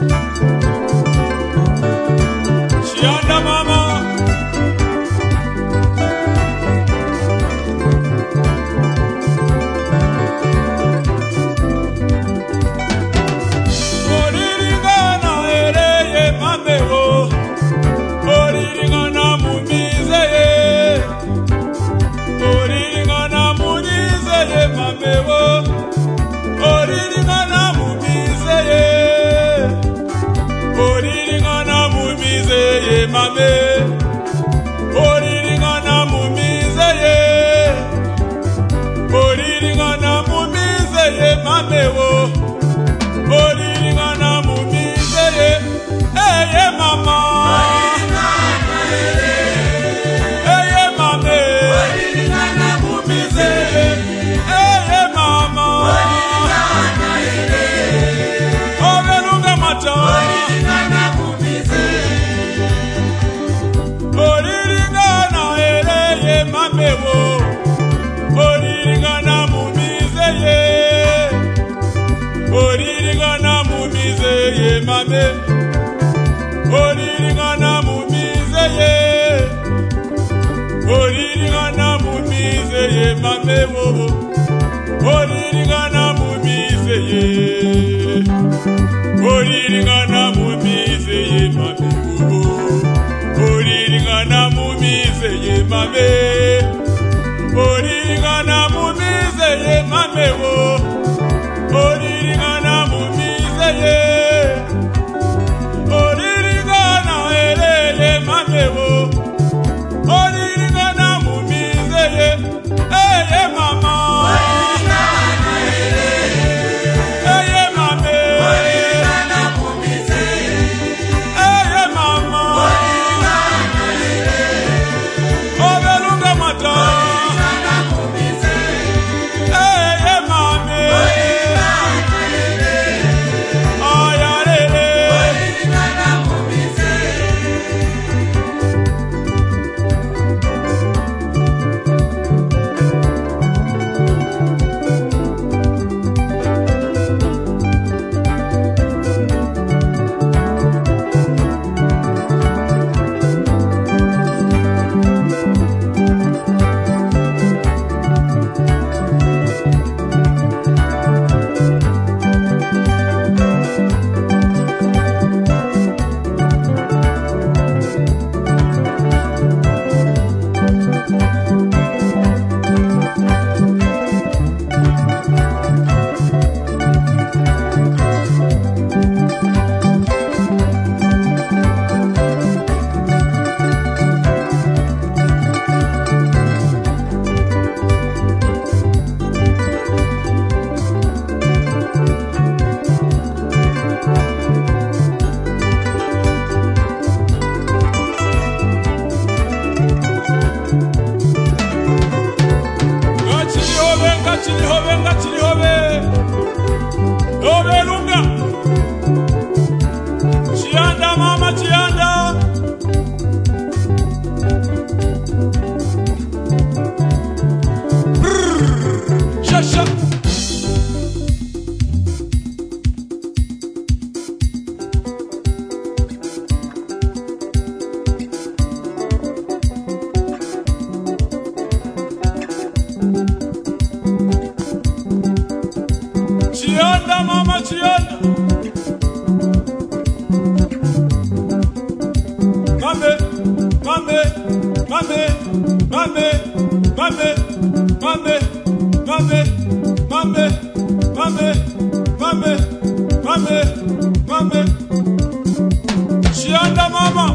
Música olilingana mumize ye mamewo. Olilingana mumize ye eye mama. Eye mame. Olilingana mumize ye eye mama. Obelunga mata olilingana mumize. Olilingana ere ye mamewo. Amém. Machiana. Mame, mame, mama.